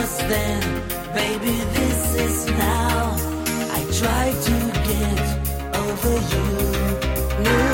was then, baby, this is now. I try to get over you.